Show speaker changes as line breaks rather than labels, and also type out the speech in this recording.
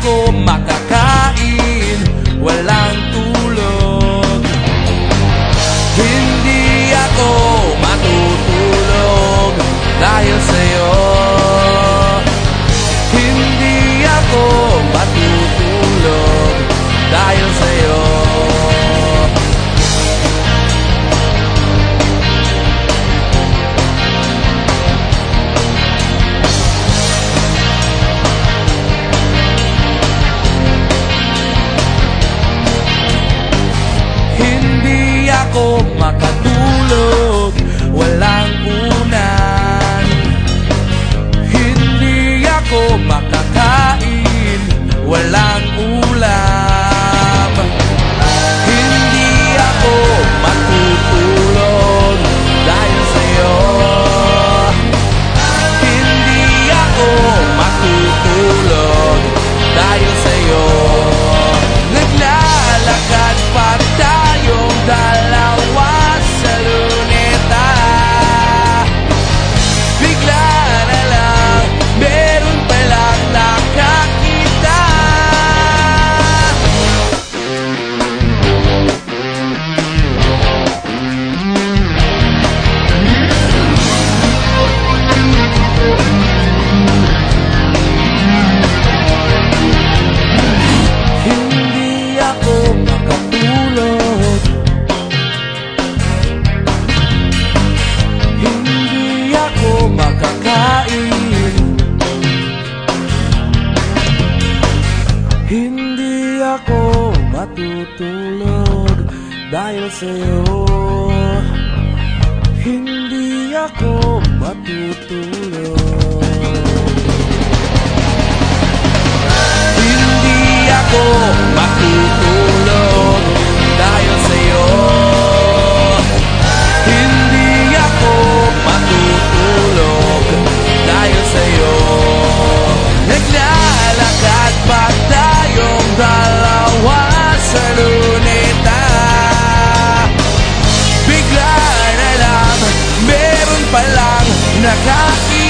macaco, macaca. ako makatulog. Walang unan. Hindi ako makatulog ako makatulog Hindi ako makakain. Hindi ako matutulog Dahil sa'yo. Hindi ako matutulog. pa lang nakakita.